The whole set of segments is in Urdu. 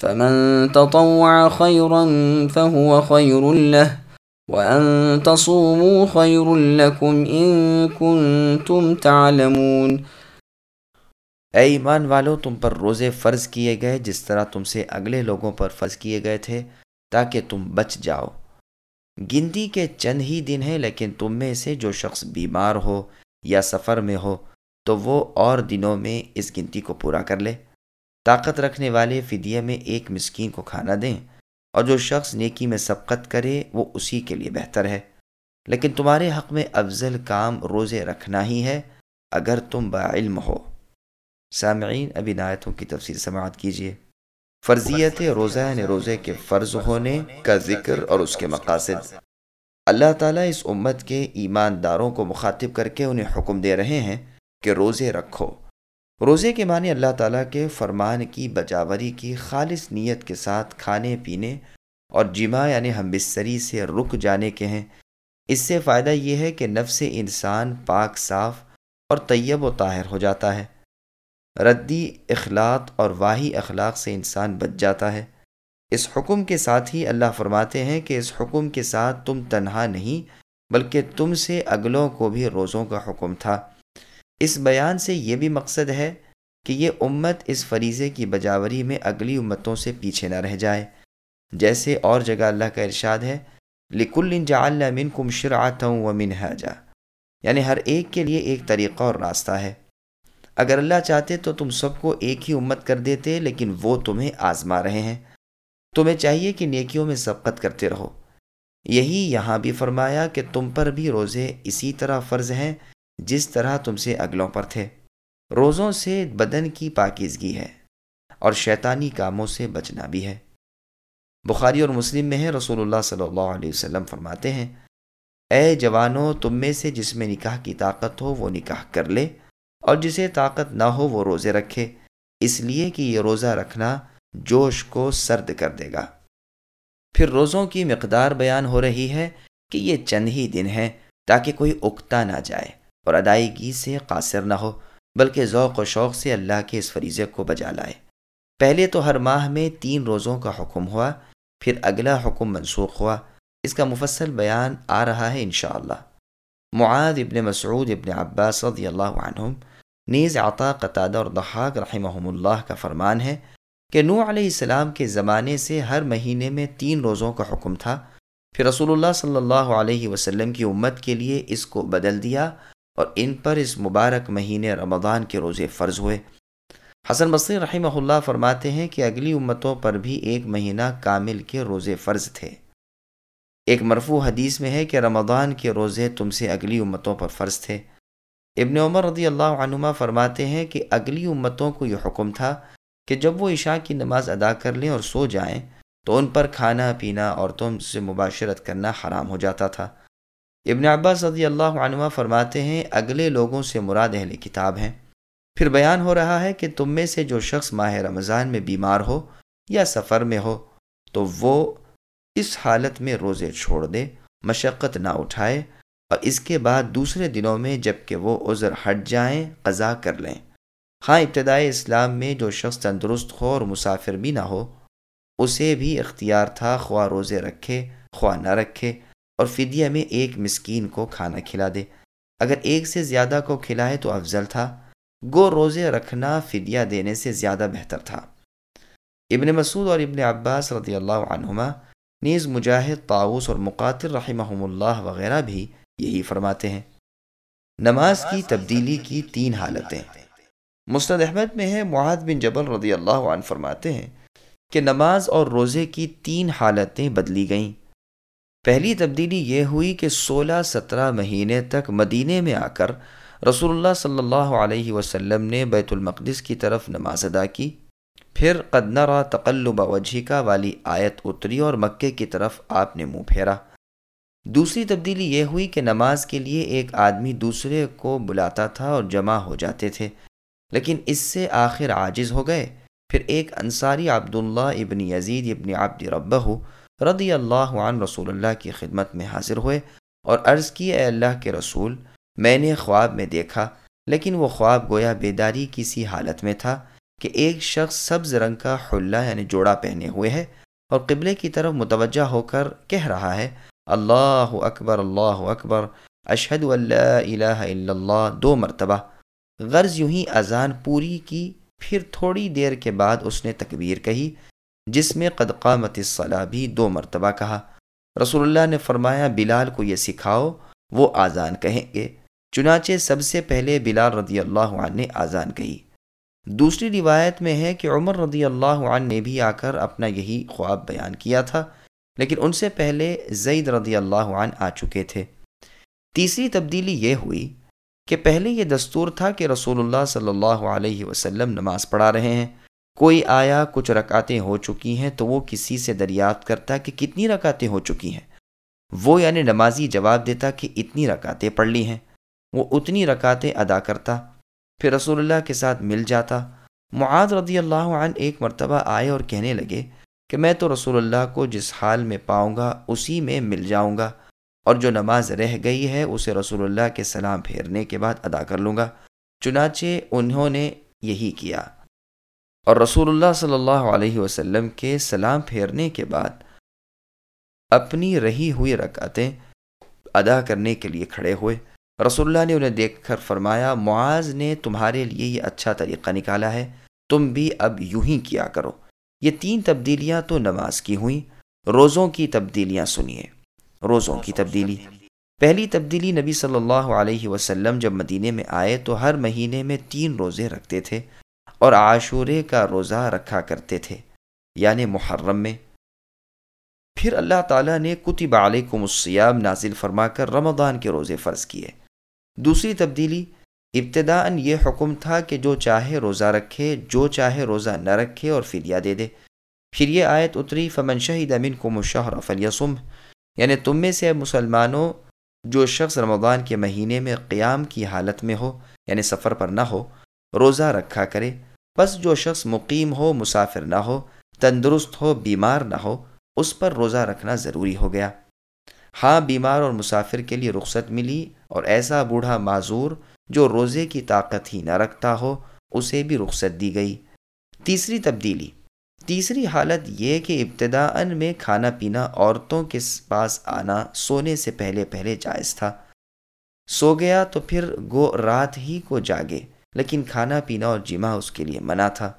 فمن تطوع خيرا فهو خير له، وأن تصوموا خير لكم إن كنتم تعلمون۔ اے ایمان والو، تم پر روزے فرض کیے گئے، جس طرح تم سے اگلے لوگوں پر فرض کیے گئے تھے، تاکہ تم بچ جاؤ۔ گنتی کے چند ہی دن ہیں، لیکن تم میں سے جو شخص بیمار ہو یا سفر میں ہو، تو وہ اور دنوں میں اس گنتی کو پورا کر لے۔ طاقت رکھنے والے فدیے میں ایک مسکین کو کھانا دیں اور جو شخص نیکی میں سبقت کرے وہ اسی کے لیے بہتر ہے۔ لیکن تمہارے حق میں افضل کام روزے رکھنا ہی ہے اگر تم باعلم ہو۔ سامعین، ابھی نایتوں کی تفصیل سماعت کیجیے۔ فرضیت روزہ یعنی روزے کے فرض ہونے کا ذکر اور اس کے مقاصد۔ اللہ تعالیٰ اس امت کے ایمانداروں کو مخاطب کر کے انہیں حکم دے رہے ہیں کہ روزے رکھو۔ روزے کے معنی اللہ تعالیٰ کے فرمان کی بجاوری کی خالص نیت کے ساتھ کھانے پینے اور جمع یعنی ہم بستری سے رک جانے کے ہیں۔ اس سے فائدہ یہ ہے کہ نفس انسان پاک، صاف اور طیب و طاہر ہو جاتا ہے۔ ردی اخلاق اور واہی اخلاق سے انسان بچ جاتا ہے۔ اس حکم کے ساتھ ہی اللہ فرماتے ہیں کہ اس حکم کے ساتھ تم تنہا نہیں، بلکہ تم سے اگلوں کو بھی روزوں کا حکم تھا۔ اس بیان سے یہ بھی مقصد ہے کہ یہ امت اس فریضے کی بجاوری میں اگلی امتوں سے پیچھے نہ رہ جائے۔ جیسے اور جگہ اللہ کا ارشاد ہے لکل انجا من کم شرآتا و من یعنی ہر ایک کے لیے ایک طریقہ اور راستہ ہے۔ اگر اللہ چاہتے تو تم سب کو ایک ہی امت کر دیتے، لیکن وہ تمہیں آزما رہے ہیں۔ تمہیں چاہیے کہ نیکیوں میں سبقت کرتے رہو۔ یہی یہاں بھی فرمایا کہ تم پر بھی روزے اسی طرح فرض ہیں جس طرح تم سے اگلوں پر تھے۔ روزوں سے بدن کی پاکیزگی ہے اور شیطانی کاموں سے بچنا بھی ہے۔ بخاری اور مسلم میں ہے، رسول اللہ صلی اللہ علیہ وسلم فرماتے ہیں، اے جوانوں تم میں سے جس میں نکاح کی طاقت ہو وہ نکاح کر لے، اور جسے طاقت نہ ہو وہ روزے رکھے۔ اس لیے کہ یہ روزہ رکھنا جوش کو سرد کر دے گا۔ پھر روزوں کی مقدار بیان ہو رہی ہے کہ یہ چند ہی دن ہیں تاکہ کوئی اکتا نہ جائے۔ اور ادائیگی سے قاصر نہ ہو، بلکہ ذوق و شوق سے اللہ کے اس فریضے کو بجا لائے۔ پہلے تو ہر ماہ میں تین روزوں کا حکم ہوا، پھر اگلا حکم منسوخ ہوا۔ اس کا مفصل بیان آ رہا ہے انشاءاللہ۔ معاد ابن مسعود ابن عباس رضی اللہ عنہم، نیز عطا، قطادہ اور دحاق رحمہم اللہ کا فرمان ہے کہ نو علیہ السلام کے زمانے سے ہر مہینے میں تین روزوں کا حکم تھا۔ پھر رسول اللہ صلی اللہ علیہ وسلم کی امت کے لیے اس کو بدل دیا۔ اور ان پر اس مبارک مہینے رمضان کے روزے فرض ہوئے۔ حسن بصری رحمہ اللہ فرماتے ہیں کہ اگلی امتوں پر بھی ایک مہینہ کامل کے روزے فرض تھے۔ ایک مرفوع حدیث میں ہے کہ رمضان کے روزے تم سے اگلی امتوں پر فرض تھے۔ ابن عمر رضی اللہ عنما فرماتے ہیں کہ اگلی امتوں کو یہ حکم تھا کہ جب وہ عشاء کی نماز ادا کر لیں اور سو جائیں تو ان پر کھانا پینا اور تم سے مباشرت کرنا حرام ہو جاتا تھا۔ ابن عباس رضی اللہ عنما فرماتے ہیں، اگلے لوگوں سے مراد اہل کتاب ہیں۔ پھر بیان ہو رہا ہے کہ تم میں سے جو شخص ماہ رمضان میں بیمار ہو یا سفر میں ہو، تو وہ اس حالت میں روزے چھوڑ دے، مشقت نہ اٹھائے اور اس کے بعد دوسرے دنوں میں جبکہ وہ عذر ہٹ جائیں، قضا کر لیں۔ ہاں ابتدائی اسلام میں جو شخص تندرست ہو اور مسافر بھی نہ ہو، اسے بھی اختیار تھا خواہ روزے رکھے، خواہ نہ رکھے۔ اور فدیہ میں ایک مسکین کو کھانا کھلا دے۔ اگر ایک سے زیادہ کو کھلائے تو افضل تھا۔ گو روزے رکھنا فدیہ دینے سے زیادہ بہتر تھا۔ ابن مسعود اور ابن عباس رضی اللہ عنہما نیز مجاہد طاؤس اور مقاتل رحمہم اللہ وغیرہ بھی یہی فرماتے ہیں۔ نماز کی تبدیلی کی تین حالتیں۔ مستد احمد میں ہے، معاذ بن جبل رضی اللہ عنہ فرماتے ہیں کہ نماز اور روزے کی تین حالتیں بدلی گئیں۔ پہلی تبدیلی یہ ہوئی کہ سولہ سترہ مہینے تک مدینے میں آ کر رسول اللہ صلی اللہ علیہ وسلم نے بیت المقدس کی طرف نماز ادا کی۔ پھر قدنرا تقلب وجہ والی آیت اتری اور مکے کی طرف آپ نے منہ پھیرا۔ دوسری تبدیلی یہ ہوئی کہ نماز کے لیے ایک آدمی دوسرے کو بلاتا تھا اور جمع ہو جاتے تھے۔ لیکن اس سے آخر عاجز ہو گئے۔ پھر ایک انصاری عبداللہ ابن یزید ابن عبد ربہ رضی اللہ عن رسول اللہ کی خدمت میں حاضر ہوئے اور عرض کی، اے اللہ کے رسول، میں نے خواب میں دیکھا، لیکن وہ خواب گویا بیداری کسی حالت میں تھا کہ ایک شخص سبز رنگ کا حلہ یعنی جوڑا پہنے ہوئے ہے اور قبلے کی طرف متوجہ ہو کر کہہ رہا ہے، اللہ اکبر اللہ اکبر، اشہد اللہ الہ الا اللہ، دو مرتبہ۔ غرض یوں ہی اذان پوری کی، پھر تھوڑی دیر کے بعد اس نے تکبیر کہی۔ جس میں قد قامت الصلاح بھی دو مرتبہ کہا۔ رسول اللہ نے فرمایا، بلال کو یہ سکھاؤ، وہ آزان کہیں گے۔ چنانچہ سب سے پہلے بلال رضی اللہ عنہ نے آزان کہی۔ دوسری روایت میں ہے کہ عمر رضی اللہ عنہ نے بھی آ کر اپنا یہی خواب بیان کیا تھا، لیکن ان سے پہلے زید رضی اللہ عنہ آ چکے تھے۔ تیسری تبدیلی یہ ہوئی کہ پہلے یہ دستور تھا کہ رسول اللہ صلی اللہ علیہ وسلم نماز پڑھا رہے ہیں۔ کوئی آیا، کچھ رکاتیں ہو چکی ہیں تو وہ کسی سے دریافت کرتا کہ کتنی رکاتیں ہو چکی ہیں۔ وہ یعنی نمازی جواب دیتا کہ اتنی رکاتیں پڑھ لی ہیں۔ وہ اتنی رکاتیں ادا کرتا۔ پھر رسول اللہ کے ساتھ مل جاتا۔ معاذ رضی اللہ عنہ ایک مرتبہ آئے اور کہنے لگے کہ میں تو رسول اللہ کو جس حال میں پاؤں گا، اسی میں مل جاؤں گا اور جو نماز رہ گئی ہے، اسے رسول اللہ کے سلام پھیرنے کے بعد ادا کر لوں گا۔ چنانچہ انہوں نے یہی کیا۔ اور رسول اللہ صلی اللہ علیہ وسلم کے سلام پھیرنے کے بعد اپنی رہی ہوئی رکعتیں ادا کرنے کے لیے کھڑے ہوئے۔ رسول اللہ نے انہیں دیکھ کر فرمایا، معاذ نے تمہارے لیے یہ اچھا طریقہ نکالا ہے، تم بھی اب یوں ہی کیا کرو۔ یہ تین تبدیلیاں تو نماز کی ہوئیں، روزوں کی تبدیلیاں سنیے۔ روزوں کی تبدیلی۔ پہلی تبدیلی نبی صلی اللہ علیہ وسلم جب مدینے میں آئے تو ہر مہینے میں تین روزے رکھتے تھے۔ اور عاشورے کا روزہ رکھا کرتے تھے یعنی محرم میں۔ پھر اللہ تعالیٰ نے کتب علیکم السیام نازل فرما کر رمضان کے روزے فرض کیے۔ دوسری تبدیلی، ابتدا یہ حکم تھا کہ جو چاہے روزہ رکھے، جو چاہے روزہ نہ رکھے اور فدیہ دے دے۔ پھر یہ آیت اتری، فمن شہید امین کو مشہر فلیسم یعنی تم میں سے مسلمانوں، جو شخص رمضان کے مہینے میں قیام کی حالت میں ہو یعنی سفر پر نہ ہو، روزہ رکھا کرے۔ بس جو شخص مقیم ہو، مسافر نہ ہو، تندرست ہو، بیمار نہ ہو، اس پر روزہ رکھنا ضروری ہو گیا۔ ہاں بیمار اور مسافر کے لیے رخصت ملی اور ایسا بوڑھا معذور جو روزے کی طاقت ہی نہ رکھتا ہو، اسے بھی رخصت دی گئی۔ تیسری تبدیلی۔ تیسری حالت یہ کہ ابتدا میں کھانا پینا عورتوں کے پاس آنا سونے سے پہلے پہلے جائز تھا۔ سو گیا تو پھر گو رات ہی کو جاگے۔ لیکن کھانا پینا اور جمع اس کے لیے منع تھا۔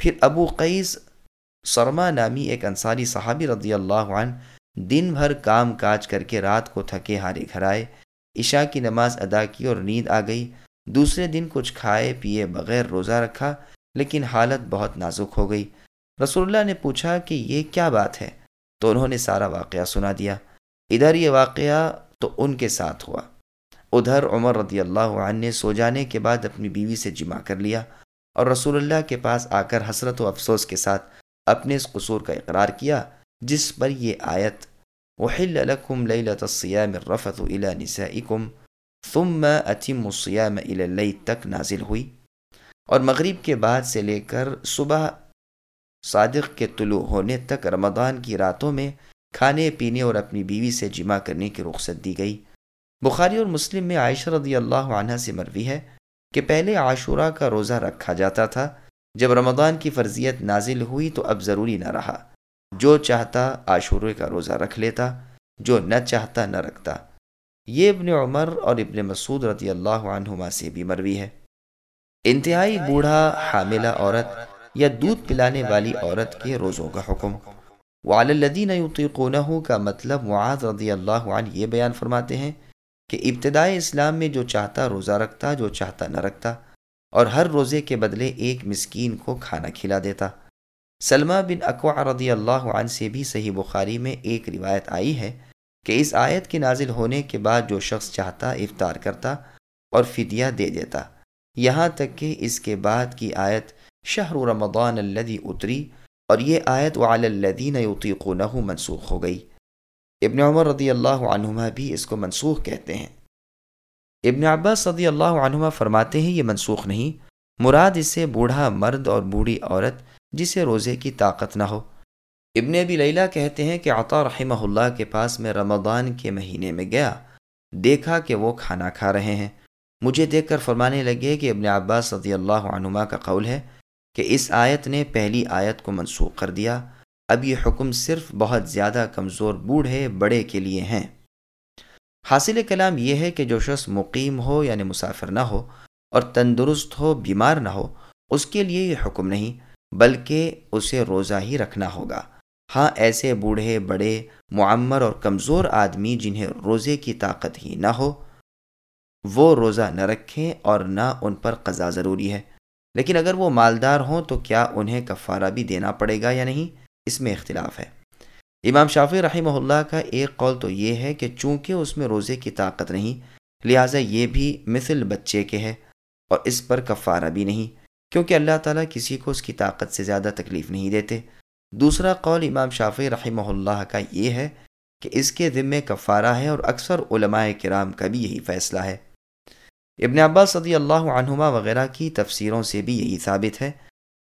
پھر ابو قیس سرما نامی ایک انصاری صحابی رضی اللہ عنہ دن بھر کام کاج کر کے رات کو تھکے ہارے گھر آئے۔ عشاء کی نماز ادا کی اور نیند آ گئی۔ دوسرے دن کچھ کھائے پیے بغیر روزہ رکھا، لیکن حالت بہت نازک ہو گئی۔ رسول اللہ نے پوچھا کہ یہ کیا بات ہے؟ تو انہوں نے سارا واقعہ سنا دیا۔ ادھر یہ واقعہ تو ان کے ساتھ ہوا۔ ادھر عمر رضی اللہ عنہ نے سو جانے کے بعد اپنی بیوی سے جمع کر لیا اور رسول اللہ کے پاس آ کر حسرت و افسوس کے ساتھ اپنے اس قصور کا اقرار کیا، جس پر یہ آیت، وحل لكم ليلة الصيام الرفث إلى نسائكم ثم أتم الصيام إلى الليل تک نازل ہوئی۔ اور مغرب کے بعد سے لے کر صبح صادق کے طلوع ہونے تک رمضان کی راتوں میں کھانے، پینے اور اپنی بیوی سے جمع کرنے کی رخصت دی گئی۔ بخاری اور مسلم میں عائشہ رضی اللہ عنہ سے مروی ہے کہ پہلے عاشورہ کا روزہ رکھا جاتا تھا، جب رمضان کی فرضیت نازل ہوئی تو اب ضروری نہ رہا۔ جو چاہتا عاشورے کا روزہ رکھ لیتا، جو نہ چاہتا نہ رکھتا۔ یہ ابن عمر اور ابن مسعود رضی اللہ عنہما سے بھی مروی ہے۔ انتہائی بوڑھا، حاملہ عورت یا دودھ پلانے والی عورت کے روزوں کا حکم۔ والدین یطیقونہ کا مطلب معاذ رضی اللہ عنہ یہ بیان فرماتے ہیں کہ ابتدائی اسلام میں جو چاہتا روزہ رکھتا، جو چاہتا نہ رکھتا، اور ہر روزے کے بدلے ایک مسکین کو کھانا کھلا دیتا۔ سلمہ بن اقوا رضی اللہ عنہ سے بھی صحیح بخاری میں ایک روایت آئی ہے کہ اس آیت کے نازل ہونے کے بعد جو شخص چاہتا افطار کرتا اور فدیہ دے دیتا۔ یہاں تک کہ اس کے بعد کی آیت شہر رمضان الذي اتری اور یہ آیت وعلی الذین یطیقونہ منسوخ ہو گئی۔ ابن عمر رضی اللہ عنہما بھی اس کو منسوخ کہتے ہیں۔ ابن عباس رضی اللہ عنہما فرماتے ہیں، یہ منسوخ نہیں۔ مراد اس سے بوڑھا مرد اور بوڑھی عورت جسے روزے کی طاقت نہ ہو۔ ابن ابی لیلہ کہتے ہیں کہ عطا رحمہ اللہ کے پاس میں رمضان کے مہینے میں گیا۔ دیکھا کہ وہ کھانا کھا رہے ہیں۔ مجھے دیکھ کر فرمانے لگے کہ ابن عباس رضی اللہ عنما کا قول ہے کہ اس آیت نے پہلی آیت کو منسوخ کر دیا۔ اب یہ حکم صرف بہت زیادہ کمزور بوڑھے بڑے کے لیے ہیں۔ حاصل کلام یہ ہے کہ جو شخص مقیم ہو یعنی مسافر نہ ہو اور تندرست ہو، بیمار نہ ہو، اس کے لیے یہ حکم نہیں، بلکہ اسے روزہ ہی رکھنا ہوگا۔ ہاں ایسے بوڑھے، بڑے، معمر اور کمزور آدمی جنہیں روزے کی طاقت ہی نہ ہو، وہ روزہ نہ رکھیں اور نہ ان پر قضا ضروری ہے۔ لیکن اگر وہ مالدار ہوں تو کیا انہیں کفارہ بھی دینا پڑے گا یا نہیں؟ اس میں اختلاف ہے۔ امام شافی رحمہ اللہ کا ایک قول تو یہ ہے کہ چونکہ اس میں روزے کی طاقت نہیں، لہٰذا یہ بھی مثل بچے کے ہے اور اس پر کفارہ بھی نہیں، کیونکہ اللہ تعالیٰ کسی کو اس کی طاقت سے زیادہ تکلیف نہیں دیتے۔ دوسرا قول امام شافی رحمہ اللہ کا یہ ہے کہ اس کے ذمے کفارہ ہے اور اکثر علماء کرام کا بھی یہی فیصلہ ہے۔ ابن عباس صدی اللہ عنہما وغیرہ کی تفسیروں سے بھی یہی ثابت ہے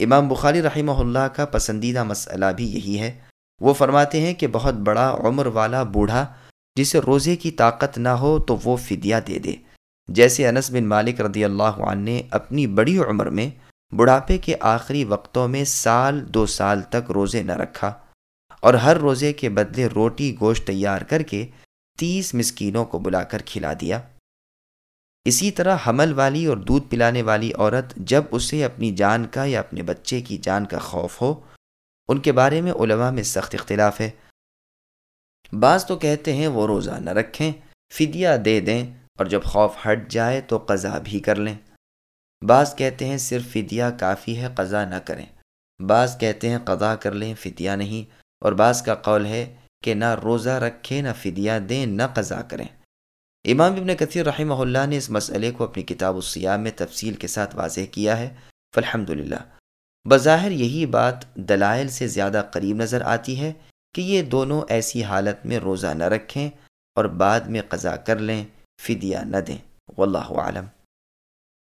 امام بخاری رحمہ اللہ کا پسندیدہ مسئلہ بھی یہی ہے۔ وہ فرماتے ہیں کہ بہت بڑا عمر والا بوڑھا جسے روزے کی طاقت نہ ہو تو وہ فدیہ دے دے۔ جیسے انس بن مالک رضی اللہ عنہ نے اپنی بڑی عمر میں بڑھاپے کے آخری وقتوں میں سال دو سال تک روزے نہ رکھا اور ہر روزے کے بدلے روٹی گوشت تیار کر کے تیس مسکینوں کو بلا کر کھلا دیا۔ اسی طرح حمل والی اور دودھ پلانے والی عورت جب اسے اپنی جان کا یا اپنے بچے کی جان کا خوف ہو، ان کے بارے میں علماء میں سخت اختلاف ہے۔ بعض تو کہتے ہیں وہ روزہ نہ رکھیں، فدیہ دے دیں اور جب خوف ہٹ جائے تو قضا بھی کر لیں۔ بعض کہتے ہیں صرف فدیہ کافی ہے، قضا نہ کریں۔ بعض کہتے ہیں قضا کر لیں، فدیہ نہیں۔ اور بعض کا قول ہے کہ نہ روزہ رکھیں، نہ فدیہ دیں، نہ قضا کریں۔ امام ابن کثیر رحمہ اللہ نے اس مسئلے کو اپنی کتاب السیام میں تفصیل کے ساتھ واضح کیا ہے فالحمد للہ بظاہر یہی بات دلائل سے زیادہ قریب نظر آتی ہے کہ یہ دونوں ایسی حالت میں روزہ نہ رکھیں اور بعد میں قضا کر لیں، فدیہ نہ دیں۔ واللہ عالم